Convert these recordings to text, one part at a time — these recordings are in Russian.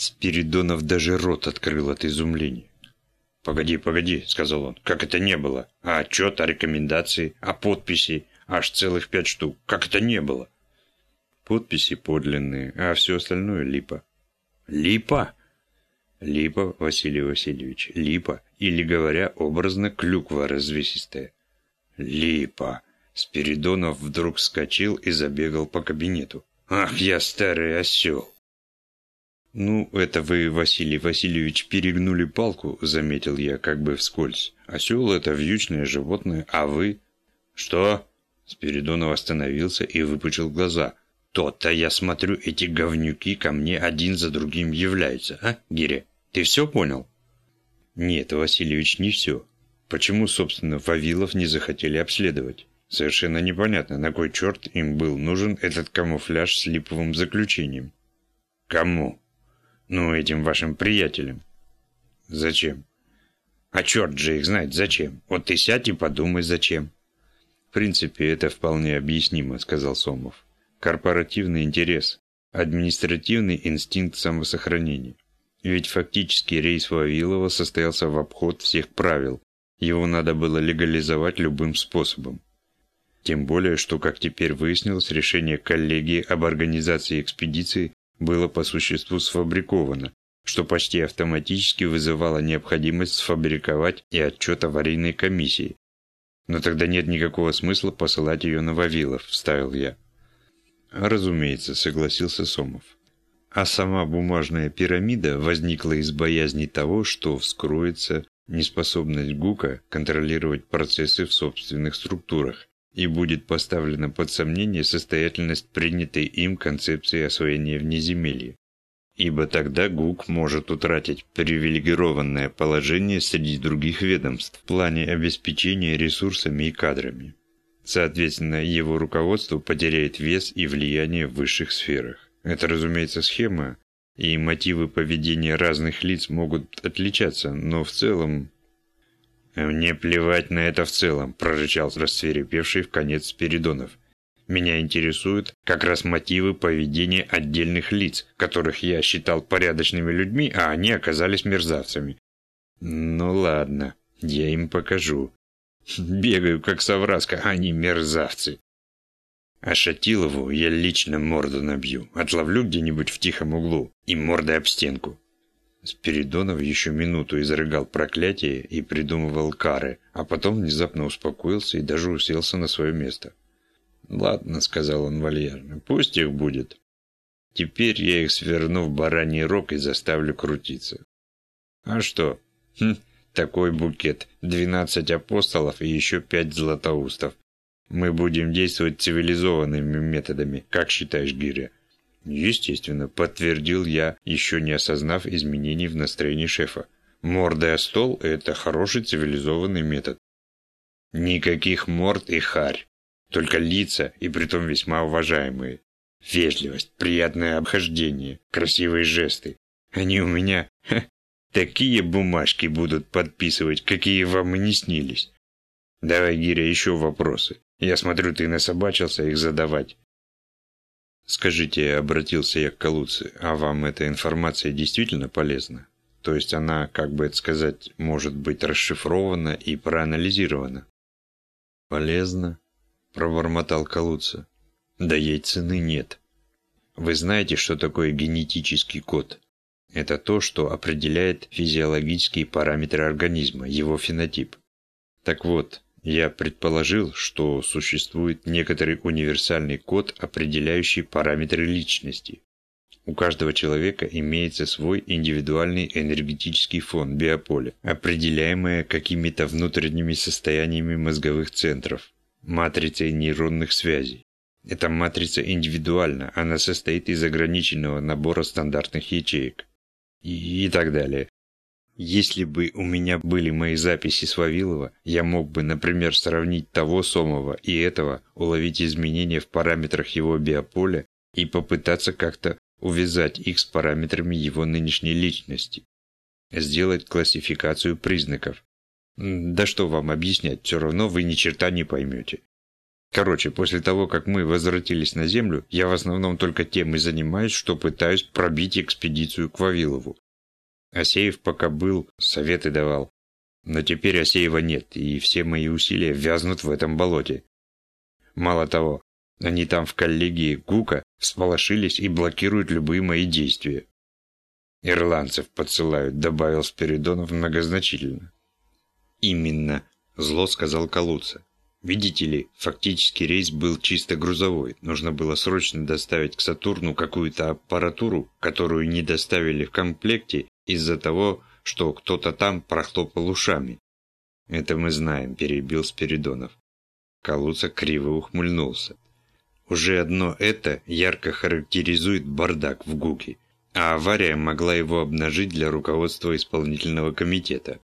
Спиридонов даже рот открыл от изумления. «Погоди, погоди», — сказал он, — «как это не было? А отчет, а рекомендации, а подписи? Аж целых пять штук. Как это не было?» Подписи подлинные, а все остальное липа. «Липа?» «Липа, Василий Васильевич, липа, или, говоря образно, клюква развесистая». «Липа!» Спиридонов вдруг вскочил и забегал по кабинету. «Ах, я старый осел!» «Ну, это вы, Василий Васильевич, перегнули палку», — заметил я как бы вскользь. «Осел — это вьючное животное, а вы...» «Что?» Спиридонов остановился и выпучил глаза. «То-то, я смотрю, эти говнюки ко мне один за другим являются, а, Гиря? Ты все понял?» «Нет, Васильевич, не все. Почему, собственно, Вавилов не захотели обследовать? Совершенно непонятно, на кой черт им был нужен этот камуфляж с липовым заключением». «Кому?» Ну, этим вашим приятелям. Зачем? А черт же их знает, зачем. Вот ты сядь и подумай, зачем. В принципе, это вполне объяснимо, сказал Сомов. Корпоративный интерес, административный инстинкт самосохранения. Ведь фактически рейс Вавилова состоялся в обход всех правил. Его надо было легализовать любым способом. Тем более, что, как теперь выяснилось, решение коллегии об организации экспедиции было по существу сфабриковано, что почти автоматически вызывало необходимость сфабриковать и отчет аварийной комиссии. Но тогда нет никакого смысла посылать ее на Вавилов, вставил я. Разумеется, согласился Сомов. А сама бумажная пирамида возникла из боязни того, что вскроется неспособность ГУКа контролировать процессы в собственных структурах, и будет поставлена под сомнение состоятельность принятой им концепции освоения внеземелья. Ибо тогда ГУК может утратить привилегированное положение среди других ведомств в плане обеспечения ресурсами и кадрами. Соответственно, его руководство потеряет вес и влияние в высших сферах. Это, разумеется, схема, и мотивы поведения разных лиц могут отличаться, но в целом «Мне плевать на это в целом», – прорычал рассверепевший в конец Спиридонов. «Меня интересуют как раз мотивы поведения отдельных лиц, которых я считал порядочными людьми, а они оказались мерзавцами». «Ну ладно, я им покажу. Бегаю, как совраска, а они мерзавцы». А Шатилову я лично морду набью, отловлю где-нибудь в тихом углу и мордой об стенку. Спиридонов еще минуту изрыгал проклятие и придумывал кары, а потом внезапно успокоился и даже уселся на свое место. «Ладно», — сказал он вальяжно, — «пусть их будет. Теперь я их сверну в бараний рог и заставлю крутиться». «А что? Хм, такой букет, двенадцать апостолов и еще пять златоустов. Мы будем действовать цивилизованными методами, как считаешь, Гиря?» Естественно, подтвердил я, еще не осознав изменений в настроении шефа. Мордой о стол – это хороший цивилизованный метод. Никаких морд и харь. Только лица, и притом весьма уважаемые. Вежливость, приятное обхождение, красивые жесты. Они у меня ха, такие бумажки будут подписывать, какие вам и не снились. Давай, Гиря, еще вопросы. Я смотрю, ты насобачился их задавать. «Скажите», — обратился я к Калуце, — «а вам эта информация действительно полезна? То есть она, как бы это сказать, может быть расшифрована и проанализирована?» «Полезно», — пробормотал Калуца. «Да ей цены нет. Вы знаете, что такое генетический код?» Это то, что определяет физиологические параметры организма, его фенотип. Так вот, я предположил, что существует некоторый универсальный код, определяющий параметры личности. У каждого человека имеется свой индивидуальный энергетический фон биополя, определяемое какими-то внутренними состояниями мозговых центров, матрицей нейронных связей. Эта матрица индивидуальна, она состоит из ограниченного набора стандартных ячеек. И, и так далее. Если бы у меня были мои записи с Вавилова, я мог бы, например, сравнить того Сомова и этого, уловить изменения в параметрах его биополя и попытаться как-то увязать их с параметрами его нынешней личности. Сделать классификацию признаков. Да что вам объяснять, все равно вы ни черта не поймете. Короче, после того, как мы возвратились на Землю, я в основном только тем и занимаюсь, что пытаюсь пробить экспедицию к Вавилову. Асеев пока был, советы давал. Но теперь Асеева нет, и все мои усилия вязнут в этом болоте. Мало того, они там в коллегии ГУКа всполошились и блокируют любые мои действия. «Ирландцев подсылают», — добавил Спиридонов многозначительно. «Именно», — зло сказал Калуца. «Видите ли, фактически рейс был чисто грузовой. Нужно было срочно доставить к Сатурну какую-то аппаратуру, которую не доставили в комплекте из-за того, что кто-то там прохлопал ушами». «Это мы знаем», — перебил Спиридонов. Калуца криво ухмыльнулся. Уже одно это ярко характеризует бардак в ГУКе, а авария могла его обнажить для руководства исполнительного комитета.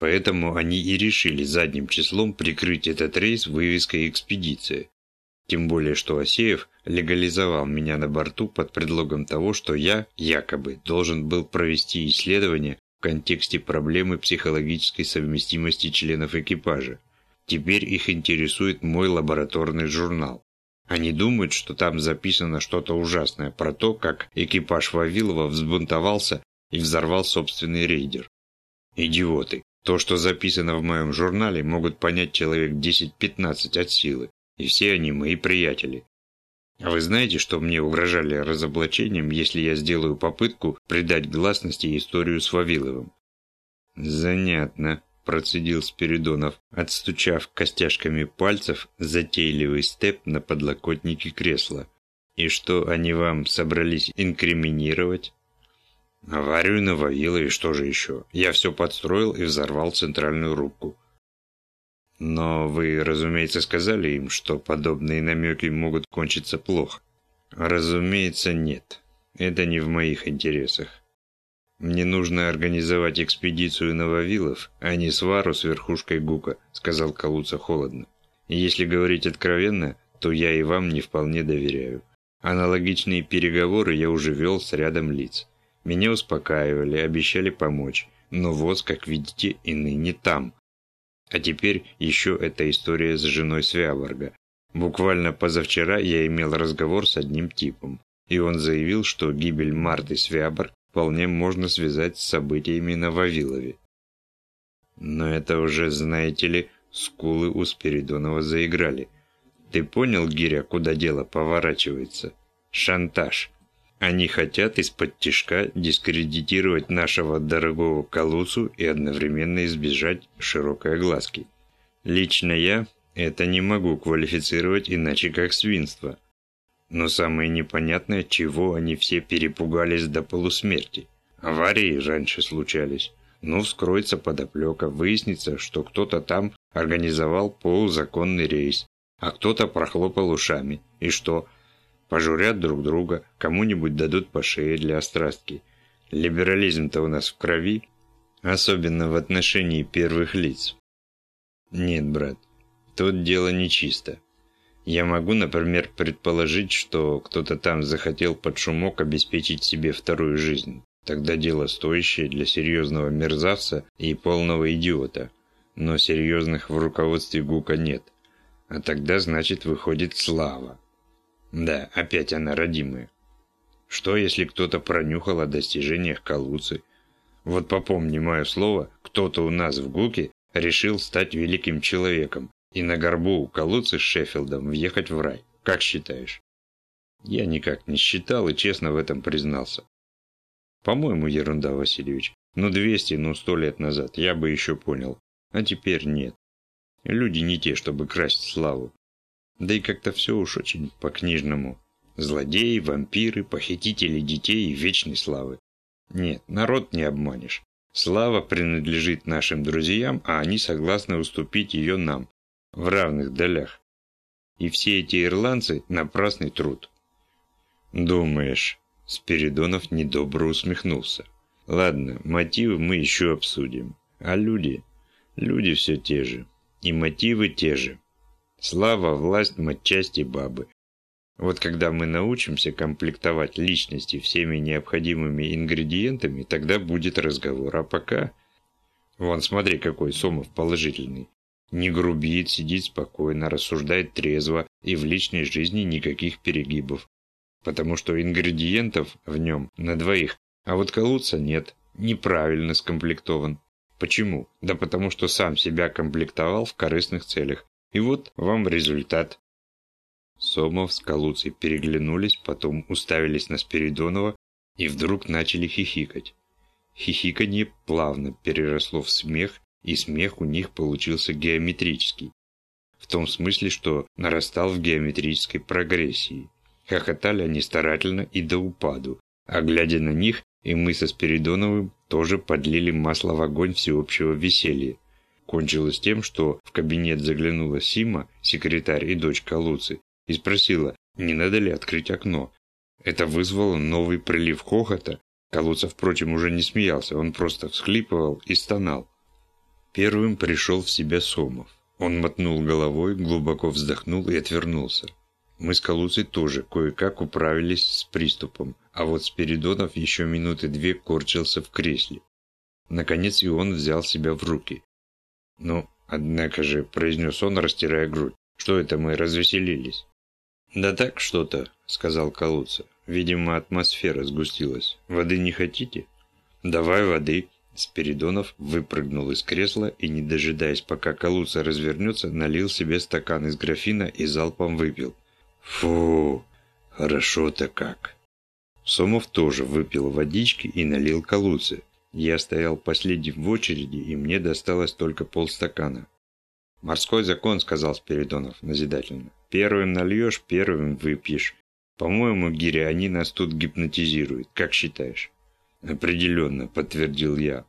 Поэтому они и решили задним числом прикрыть этот рейс вывеской «Экспедиция». Тем более, что Асеев легализовал меня на борту под предлогом того, что я, якобы, должен был провести исследование в контексте проблемы психологической совместимости членов экипажа. Теперь их интересует мой лабораторный журнал. Они думают, что там записано что-то ужасное про то, как экипаж Вавилова взбунтовался и взорвал собственный рейдер. Идиоты. То, что записано в моем журнале, могут понять человек 10-15 от силы, и все они мои приятели. А вы знаете, что мне угрожали разоблачением, если я сделаю попытку придать гласности историю с Вавиловым? Занятно процедил Спиридонов, отстучав костяшками пальцев затейливый степ на подлокотнике кресла. «И что они вам собрались инкриминировать?» «Аварию на Вавилове, что же еще? Я все подстроил и взорвал центральную рубку». «Но вы, разумеется, сказали им, что подобные намеки могут кончиться плохо?» «Разумеется, нет. Это не в моих интересах. «Мне нужно организовать экспедицию на а не свару с верхушкой Гука», — сказал Калуца холодно. «Если говорить откровенно, то я и вам не вполне доверяю. Аналогичные переговоры я уже вел с рядом лиц. Меня успокаивали, обещали помочь, но вот, как видите, и ныне там. А теперь еще эта история с женой Свяборга. Буквально позавчера я имел разговор с одним типом, и он заявил, что гибель Марты Свяборг вполне можно связать с событиями на Вавилове. Но это уже, знаете ли, скулы у Спиридонова заиграли. Ты понял, Гиря, куда дело поворачивается? Шантаж. Они хотят из-под тишка дискредитировать нашего дорогого Калуцу и одновременно избежать широкой огласки. Лично я это не могу квалифицировать иначе как свинство. Но самое непонятное, чего они все перепугались до полусмерти. Аварии раньше случались. Ну, вскроется подоплека, выяснится, что кто-то там организовал полузаконный рейс, а кто-то прохлопал ушами. И что? Пожурят друг друга, кому-нибудь дадут по шее для острастки. Либерализм-то у нас в крови, особенно в отношении первых лиц. Нет, брат, тут дело нечисто. Я могу, например, предположить, что кто-то там захотел под шумок обеспечить себе вторую жизнь. Тогда дело стоящее для серьезного мерзавца и полного идиота. Но серьезных в руководстве ГУКа нет. А тогда, значит, выходит слава. Да, опять она родимая. Что, если кто-то пронюхал о достижениях Калуцы? Вот попомни мое слово, кто-то у нас в ГУКе решил стать великим человеком, и на горбу у колодца с Шеффилдом въехать в рай. Как считаешь? Я никак не считал и честно в этом признался. По-моему, ерунда, Васильевич. Ну, 200, ну, 100 лет назад я бы еще понял. А теперь нет. Люди не те, чтобы красть славу. Да и как-то все уж очень по-книжному. Злодеи, вампиры, похитители детей и вечной славы. Нет, народ не обманешь. Слава принадлежит нашим друзьям, а они согласны уступить ее нам, в равных долях. И все эти ирландцы – напрасный труд. Думаешь, Спиридонов недобро усмехнулся. Ладно, мотивы мы еще обсудим. А люди? Люди все те же. И мотивы те же. Слава, власть, матчасти бабы. Вот когда мы научимся комплектовать личности всеми необходимыми ингредиентами, тогда будет разговор. А пока... Вон, смотри, какой Сомов положительный. Не грубит, сидит спокойно, рассуждает трезво и в личной жизни никаких перегибов. Потому что ингредиентов в нем на двоих, а вот колодца нет, неправильно скомплектован. Почему? Да потому что сам себя комплектовал в корыстных целях. И вот вам результат. Сомов с Калуцей переглянулись, потом уставились на Спиридонова и вдруг начали хихикать. Хихиканье плавно переросло в смех, и смех у них получился геометрический. В том смысле, что нарастал в геометрической прогрессии. Хохотали они старательно и до упаду, а глядя на них, и мы со Спиридоновым тоже подлили масло в огонь всеобщего веселья. Кончилось тем, что в кабинет заглянула Сима, секретарь и дочка Луцы, и спросила, не надо ли открыть окно. Это вызвало новый прилив хохота. Калуца, впрочем, уже не смеялся, он просто всхлипывал и стонал. Первым пришел в себя Сомов. Он мотнул головой, глубоко вздохнул и отвернулся. Мы с Калуцей тоже кое-как управились с приступом, а вот Спиридонов еще минуты две корчился в кресле. Наконец и он взял себя в руки. «Ну, однако же», – произнес он, растирая грудь, – «что это мы развеселились?» «Да так что-то», — сказал Калуца. «Видимо, атмосфера сгустилась. Воды не хотите?» «Давай воды». Спиридонов выпрыгнул из кресла и, не дожидаясь, пока Калуца развернется, налил себе стакан из графина и залпом выпил. «Фу, хорошо-то как!» Сомов тоже выпил водички и налил Калуце. Я стоял последним в очереди, и мне досталось только полстакана. «Морской закон», — сказал Спиридонов назидательно. Первым нальешь, первым выпьешь. По-моему, Гиря, они нас тут гипнотизируют. Как считаешь? Определенно, подтвердил я.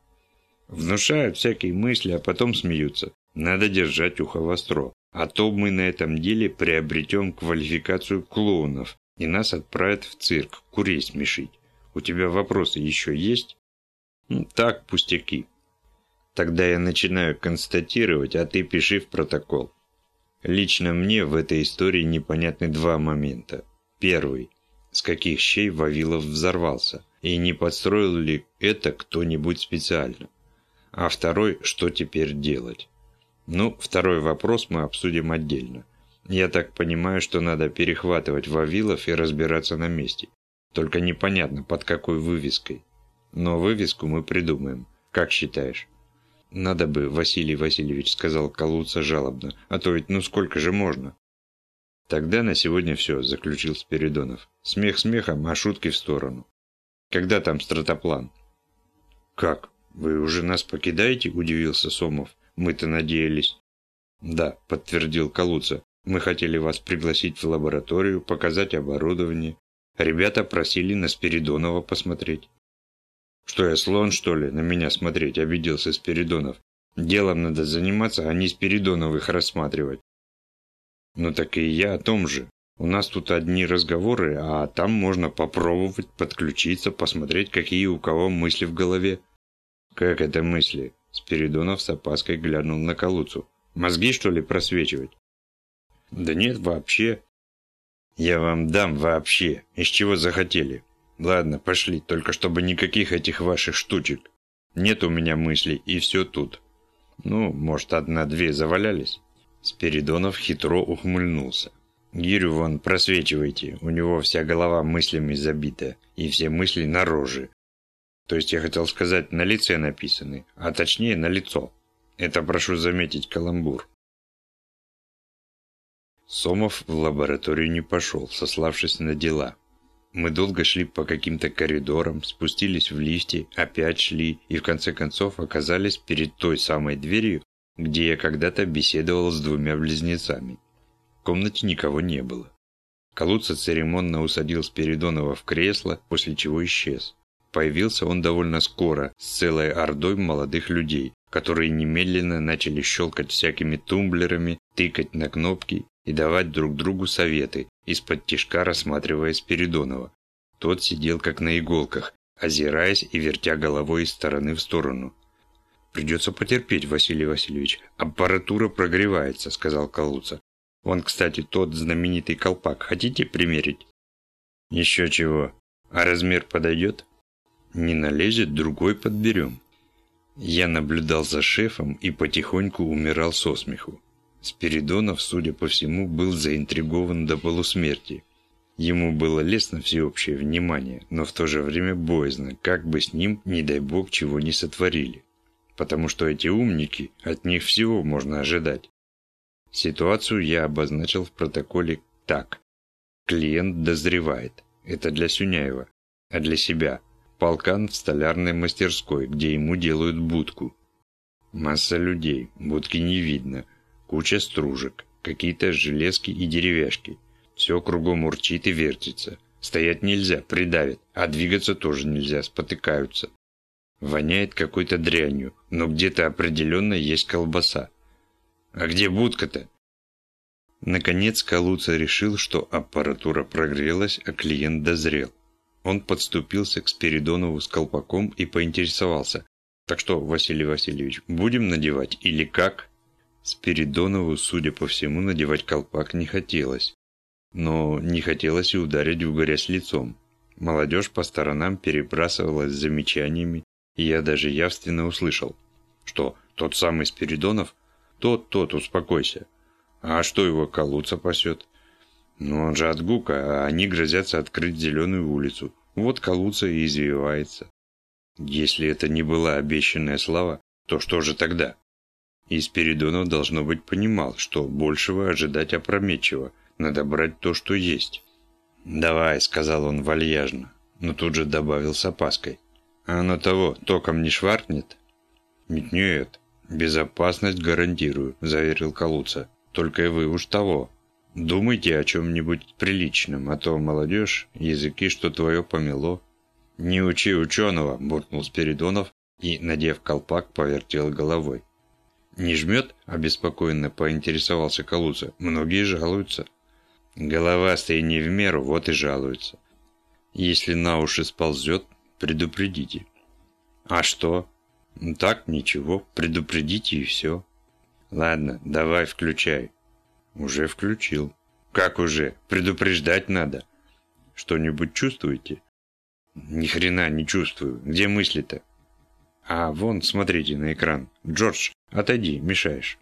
Внушают всякие мысли, а потом смеются. Надо держать ухо востро. А то мы на этом деле приобретем квалификацию клоунов, и нас отправят в цирк, курей смешить. У тебя вопросы еще есть? Так, пустяки. Тогда я начинаю констатировать, а ты пиши в протокол. Лично мне в этой истории непонятны два момента. Первый. С каких щей Вавилов взорвался? И не подстроил ли это кто-нибудь специально? А второй, что теперь делать? Ну, второй вопрос мы обсудим отдельно. Я так понимаю, что надо перехватывать Вавилов и разбираться на месте. Только непонятно, под какой вывеской. Но вывеску мы придумаем. Как считаешь? «Надо бы, Василий Васильевич», — сказал Калуца жалобно, «а то ведь ну сколько же можно?» «Тогда на сегодня все», — заключил Спиридонов. «Смех смехом, а шутки в сторону. Когда там стратоплан?» «Как? Вы уже нас покидаете?» – удивился Сомов. «Мы-то надеялись». «Да», – подтвердил Калуца. «Мы хотели вас пригласить в лабораторию, показать оборудование. Ребята просили на Спиридонова посмотреть». «Что я, слон, что ли, на меня смотреть?» – обиделся Спиридонов. «Делом надо заниматься, а не Спиридоновых рассматривать». «Ну так и я о том же. У нас тут одни разговоры, а там можно попробовать подключиться, посмотреть, какие у кого мысли в голове». «Как это мысли?» – Спиридонов с опаской глянул на Калуцу. «Мозги, что ли, просвечивать?» «Да нет, вообще». «Я вам дам вообще. Из чего захотели?» Ладно, пошли, только чтобы никаких этих ваших штучек. Нет у меня мыслей, и все тут. Ну, может, одна-две завалялись? Спиридонов хитро ухмыльнулся. Гирю вон просвечивайте, у него вся голова мыслями забита, и все мысли на роже. То есть я хотел сказать, на лице написаны, а точнее на лицо. Это прошу заметить каламбур. Сомов в лабораторию не пошел, сославшись на дела. Мы долго шли по каким-то коридорам, спустились в лифте, опять шли и в конце концов оказались перед той самой дверью, где я когда-то беседовал с двумя близнецами. В комнате никого не было. Калуца церемонно усадил Спиридонова в кресло, после чего исчез. Появился он довольно скоро, с целой ордой молодых людей, которые немедленно начали щелкать всякими тумблерами, тыкать на кнопки и давать друг другу советы, из-под тишка рассматривая Спиридонова. Тот сидел как на иголках, озираясь и вертя головой из стороны в сторону. «Придется потерпеть, Василий Васильевич. Аппаратура прогревается», — сказал Калуца. «Вон, кстати, тот знаменитый колпак. Хотите примерить?» «Еще чего. А размер подойдет?» «Не налезет, другой подберем». Я наблюдал за шефом и потихоньку умирал со смеху. Спиридонов, судя по всему, был заинтригован до полусмерти. Ему было лестно всеобщее внимание, но в то же время боязно, как бы с ним, не дай бог, чего не сотворили. Потому что эти умники, от них всего можно ожидать. Ситуацию я обозначил в протоколе так. Клиент дозревает. Это для Сюняева. А для себя. Полкан в столярной мастерской, где ему делают будку. Масса людей. Будки не видно. Куча стружек. Какие-то железки и деревяшки. Все кругом урчит и вертится. Стоять нельзя, придавит. А двигаться тоже нельзя, спотыкаются. Воняет какой-то дрянью, но где-то определенно есть колбаса. А где будка-то? Наконец Калуца решил, что аппаратура прогрелась, а клиент дозрел. Он подступился к Спиридонову с колпаком и поинтересовался. «Так что, Василий Васильевич, будем надевать или как?» Спиридонову, судя по всему, надевать колпак не хотелось. Но не хотелось и ударить в грязь лицом. Молодежь по сторонам перебрасывалась замечаниями, и я даже явственно услышал. «Что, тот самый Спиридонов?» «Тот, тот, успокойся. А что его колуца пасет? Ну он же от Гука, а они грозятся открыть Зеленую улицу. Вот колуца и извивается. Если это не была обещанная слава, то что же тогда? И Спиридонов, должно быть, понимал, что большего ожидать опрометчиво. Надо брать то, что есть. «Давай», — сказал он вальяжно, но тут же добавил с опаской. «А оно того, током не шваркнет?» «Нет, безопасность гарантирую», — заверил Калуца. Только вы уж того. Думайте о чем-нибудь приличном, а то молодежь, языки, что твое помело. Не учи ученого, буркнул Спиридонов и, надев колпак, повертел головой. «Не жмет?» – обеспокоенно поинтересовался Калуца. «Многие жалуются». «Головастые не в меру, вот и жалуются. Если на уши сползет, предупредите». «А что?» «Так, ничего, предупредите и все». Ладно, давай включай. Уже включил. Как уже? Предупреждать надо. Что-нибудь чувствуете? Ни хрена не чувствую. Где мысли-то? А, вон, смотрите на экран. Джордж, отойди, мешаешь.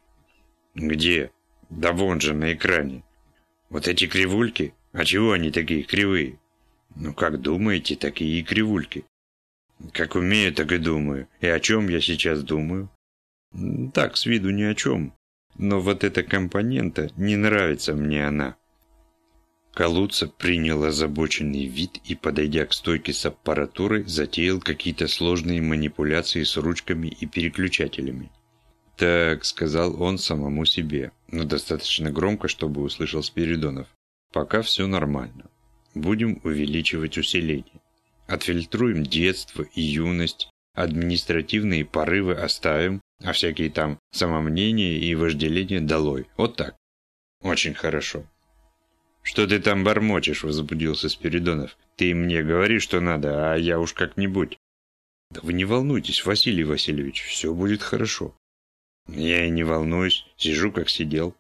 Где? Да вон же, на экране. Вот эти кривульки? А чего они такие кривые? Ну, как думаете, такие и кривульки. Как умею, так и думаю. И о чем я сейчас думаю? Так, с виду ни о чем. Но вот эта компонента, не нравится мне она. Калуца принял озабоченный вид и, подойдя к стойке с аппаратурой, затеял какие-то сложные манипуляции с ручками и переключателями. «Так», — сказал он самому себе, но достаточно громко, чтобы услышал Спиридонов. «Пока все нормально. Будем увеличивать усиление. Отфильтруем детство и юность, административные порывы оставим, а всякие там самомнения и вожделения долой. Вот так. Очень хорошо. Что ты там бормочешь, возбудился Спиридонов. Ты мне говори, что надо, а я уж как-нибудь. Да вы не волнуйтесь, Василий Васильевич, все будет хорошо. Я и не волнуюсь, сижу как сидел.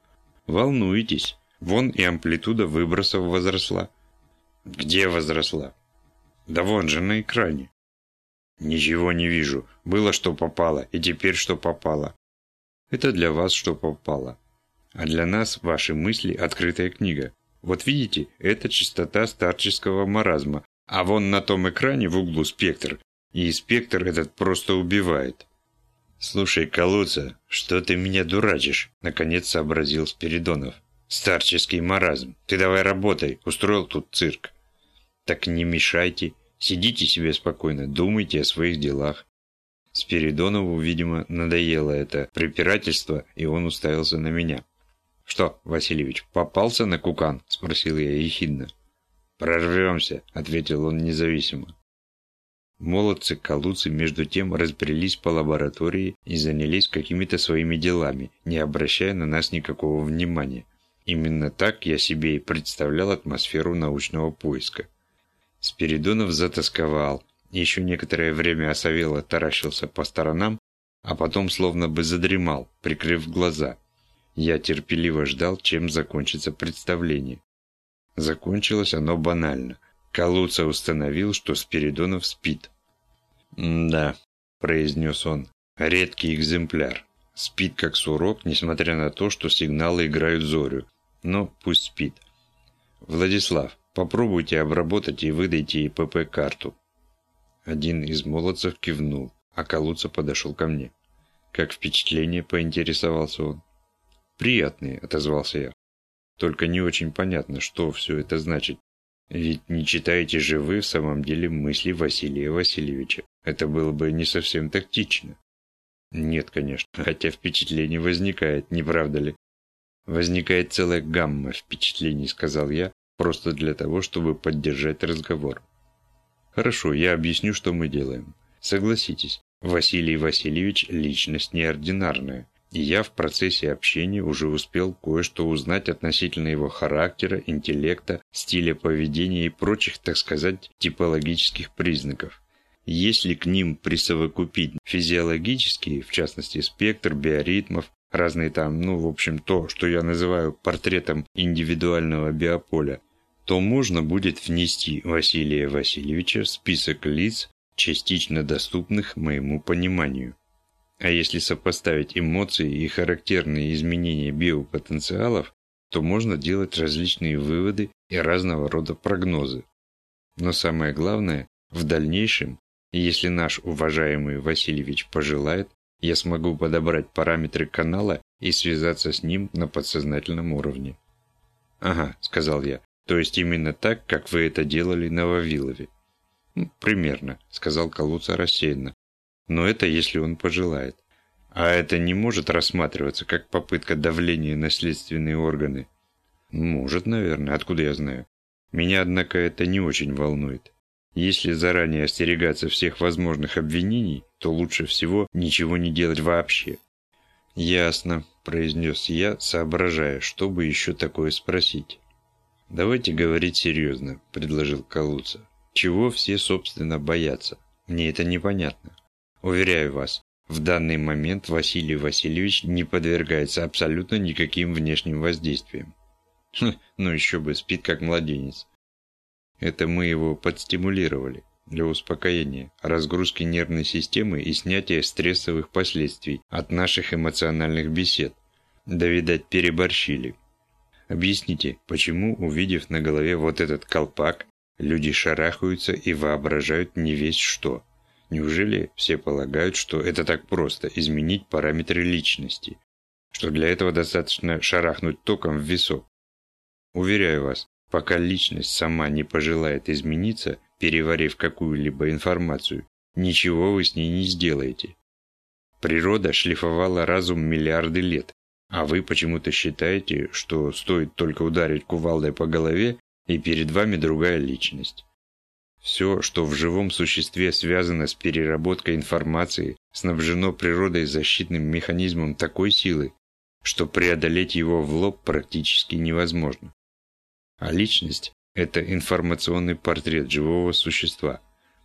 Волнуйтесь. Вон и амплитуда выбросов возросла. Где возросла? Да вон же на экране. Ничего не вижу. Было, что попало, и теперь, что попало. Это для вас, что попало. А для нас ваши мысли – открытая книга. Вот видите, это частота старческого маразма. А вон на том экране в углу спектр. И спектр этот просто убивает. «Слушай, колодца, что ты меня дурачишь?» – наконец сообразил Спиридонов. «Старческий маразм. Ты давай работай, устроил тут цирк». «Так не мешайте. Сидите себе спокойно, думайте о своих делах. Спиридонову, видимо, надоело это препирательство, и он уставился на меня. «Что, Васильевич, попался на кукан?» – спросил я ехидно. «Прорвемся», – ответил он независимо. Молодцы-калуцы между тем разбрелись по лаборатории и занялись какими-то своими делами, не обращая на нас никакого внимания. Именно так я себе и представлял атмосферу научного поиска. Спиридонов затасковал. Еще некоторое время Осавела таращился по сторонам, а потом словно бы задремал, прикрыв глаза. Я терпеливо ждал, чем закончится представление. Закончилось оно банально. Калуца установил, что Спиридонов спит. «Да», – произнес он, – Редкий экземпляр. Спит как сурок, несмотря на то, что сигналы играют зорю. Но пусть спит. Владислав, попробуйте обработать и выдайте ИПП-карту. Один из молодцев кивнул, а Калуца подошел ко мне. Как впечатление, поинтересовался он. «Приятные», — отозвался я. «Только не очень понятно, что все это значит. Ведь не читаете же вы в самом деле мысли Василия Васильевича. Это было бы не совсем тактично». «Нет, конечно, хотя впечатление возникает, не правда ли?» «Возникает целая гамма впечатлений», — сказал я, просто для того, чтобы поддержать разговор. «Хорошо, я объясню, что мы делаем. Согласитесь, Василий Васильевич – личность неординарная, и я в процессе общения уже успел кое-что узнать относительно его характера, интеллекта, стиля поведения и прочих, так сказать, типологических признаков. Если к ним присовокупить физиологические, в частности спектр биоритмов, разные там, ну, в общем, то, что я называю портретом индивидуального биополя, то можно будет внести Василия Васильевича в список лиц, частично доступных моему пониманию. А если сопоставить эмоции и характерные изменения биопотенциалов, то можно делать различные выводы и разного рода прогнозы. Но самое главное, в дальнейшем, если наш уважаемый Васильевич пожелает, я смогу подобрать параметры канала и связаться с ним на подсознательном уровне. «Ага», — сказал я, — «то есть именно так, как вы это делали на Вавилове». «Примерно», — сказал Калуца рассеянно. Но это если он пожелает. А это не может рассматриваться как попытка давления на следственные органы? Может, наверное. Откуда я знаю? Меня, однако, это не очень волнует. Если заранее остерегаться всех возможных обвинений, то лучше всего ничего не делать вообще. «Ясно», – произнес я, соображая, что бы еще такое спросить. «Давайте говорить серьезно», – предложил Калуца. «Чего все, собственно, боятся? Мне это непонятно. Уверяю вас, в данный момент Василий Васильевич не подвергается абсолютно никаким внешним воздействиям. Хм, ну еще бы, спит как младенец. Это мы его подстимулировали для успокоения, разгрузки нервной системы и снятия стрессовых последствий от наших эмоциональных бесед. Да, видать, переборщили. Объясните, почему, увидев на голове вот этот колпак, люди шарахаются и воображают не весь что? Неужели все полагают, что это так просто – изменить параметры личности? Что для этого достаточно шарахнуть током в висок? Уверяю вас, пока личность сама не пожелает измениться, переварив какую-либо информацию, ничего вы с ней не сделаете. Природа шлифовала разум миллиарды лет, а вы почему-то считаете, что стоит только ударить кувалдой по голове, и перед вами другая личность. Все, что в живом существе связано с переработкой информации, снабжено природой защитным механизмом такой силы, что преодолеть его в лоб практически невозможно. А личность – это информационный портрет живого существа.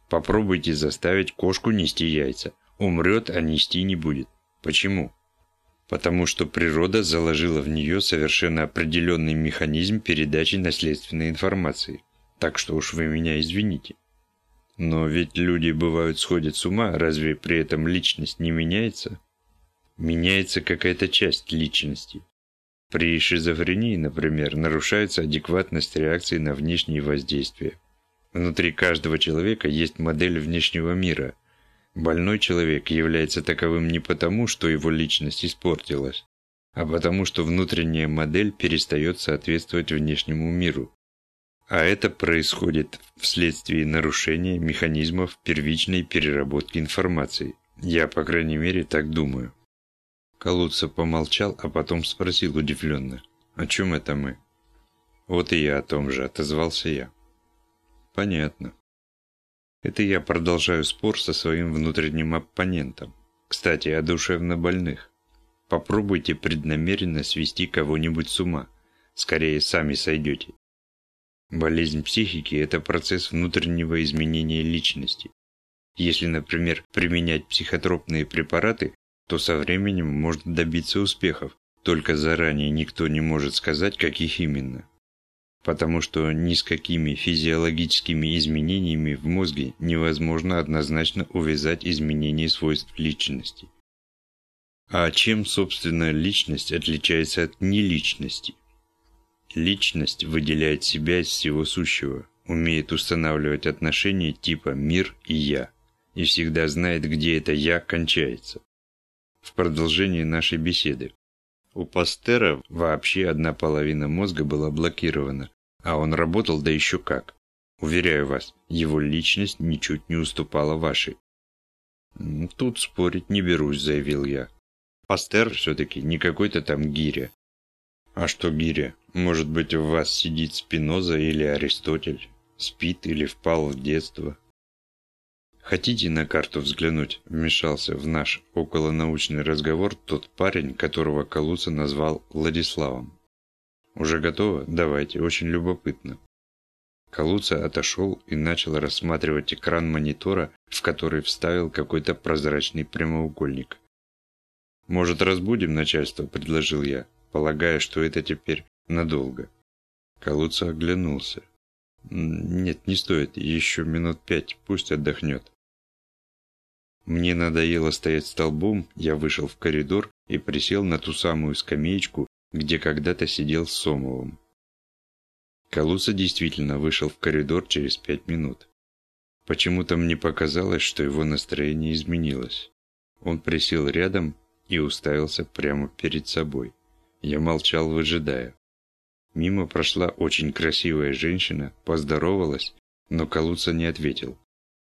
Попробуйте заставить кошку нести яйца. Умрет, а нести не будет. Почему? Потому что природа заложила в нее совершенно определенный механизм передачи наследственной информации. Так что уж вы меня извините. Но ведь люди бывают сходят с ума, разве при этом личность не меняется? Меняется какая-то часть личности. При шизофрении, например, нарушается адекватность реакции на внешние воздействия. Внутри каждого человека есть модель внешнего мира. Больной человек является таковым не потому, что его личность испортилась, а потому что внутренняя модель перестает соответствовать внешнему миру. А это происходит вследствие нарушения механизмов первичной переработки информации. Я, по крайней мере, так думаю. Калуца помолчал, а потом спросил удивленно. «О чем это мы?» «Вот и я о том же», — отозвался я. «Понятно. Это я продолжаю спор со своим внутренним оппонентом. Кстати, о душевнобольных. Попробуйте преднамеренно свести кого-нибудь с ума. Скорее, сами сойдете. Болезнь психики – это процесс внутреннего изменения личности. Если, например, применять психотропные препараты, то со временем можно добиться успехов, только заранее никто не может сказать, каких именно. Потому что ни с какими физиологическими изменениями в мозге невозможно однозначно увязать изменение свойств личности. А чем, собственно, личность отличается от неличности? Личность выделяет себя из всего сущего, умеет устанавливать отношения типа «мир» и «я» и всегда знает, где это «я» кончается. В продолжении нашей беседы. У Пастера вообще одна половина мозга была блокирована, а он работал да еще как. Уверяю вас, его личность ничуть не уступала вашей. «Тут спорить не берусь», – заявил я. «Пастер все-таки не какой-то там гиря». «А что гиря? Может быть, в вас сидит Спиноза или Аристотель? Спит или впал в детство?» «Хотите на карту взглянуть?» – вмешался в наш околонаучный разговор тот парень, которого Калуца назвал Владиславом. «Уже готово? Давайте, очень любопытно». Калуца отошел и начал рассматривать экран монитора, в который вставил какой-то прозрачный прямоугольник. «Может, разбудим начальство?» – предложил я, полагая, что это теперь надолго. Калуца оглянулся. «Нет, не стоит, еще минут пять, пусть отдохнет». Мне надоело стоять столбом, я вышел в коридор и присел на ту самую скамеечку, где когда-то сидел с Сомовым. Калуса действительно вышел в коридор через пять минут. Почему-то мне показалось, что его настроение изменилось. Он присел рядом и уставился прямо перед собой. Я молчал, выжидая. Мимо прошла очень красивая женщина, поздоровалась, но Калуца не ответил.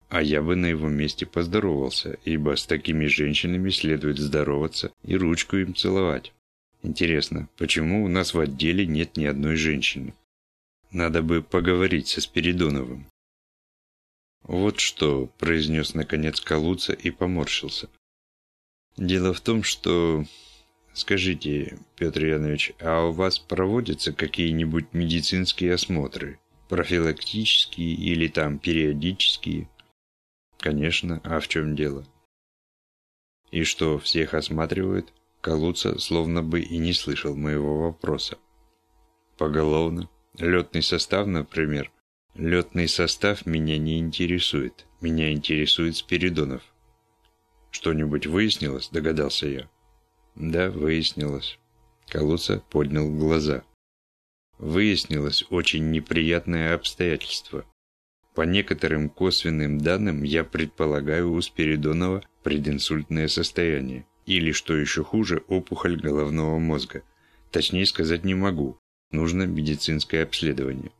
А я бы на его месте поздоровался, ибо с такими женщинами следует здороваться и ручку им целовать. Интересно, почему у нас в отделе нет ни одной женщины? Надо бы поговорить со Спиридоновым. «Вот что», – произнес наконец Калуца и поморщился. «Дело в том, что... Скажите, Петр Янович, а у вас проводятся какие-нибудь медицинские осмотры? Профилактические или там периодические?» «Конечно, а в чем дело?» «И что, всех осматривают?» Калуца словно бы и не слышал моего вопроса. «Поголовно?» Летный состав, например. Летный состав меня не интересует. Меня интересует Спиридонов. Что-нибудь выяснилось, догадался я. Да, выяснилось. Калуца поднял глаза. Выяснилось очень неприятное обстоятельство. По некоторым косвенным данным я предполагаю у Спиридонова прединсультное состояние. Или, что еще хуже, опухоль головного мозга. Точнее сказать не могу. Нужно медицинское обследование.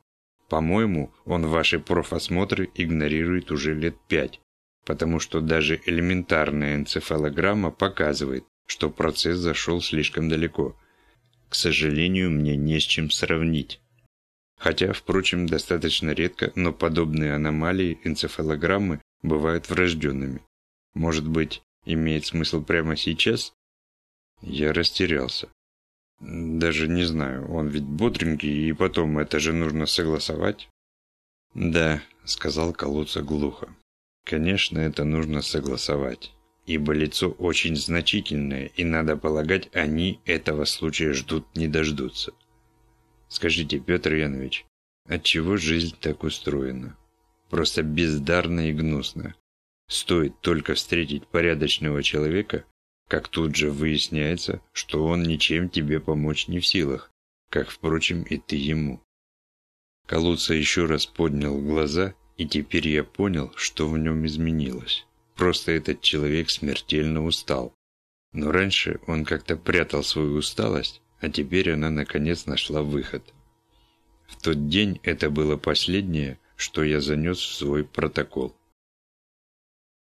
По-моему, он ваши профосмотры игнорирует уже лет пять, потому что даже элементарная энцефалограмма показывает, что процесс зашел слишком далеко. К сожалению, мне не с чем сравнить. Хотя, впрочем, достаточно редко, но подобные аномалии энцефалограммы бывают врожденными. Может быть, имеет смысл прямо сейчас? Я растерялся. Даже не знаю, он ведь бодренький, и потом это же нужно согласовать. Да, сказал Колодца глухо. Конечно, это нужно согласовать, ибо лицо очень значительное, и надо полагать, они этого случая ждут не дождутся. Скажите, Петр Янович, отчего жизнь так устроена? Просто бездарно и гнусно. Стоит только встретить порядочного человека, как тут же выясняется, что он ничем тебе помочь не в силах, как, впрочем, и ты ему. Калуца еще раз поднял глаза, и теперь я понял, что в нем изменилось. Просто этот человек смертельно устал. Но раньше он как-то прятал свою усталость, а теперь она наконец нашла выход. В тот день это было последнее, что я занес в свой протокол.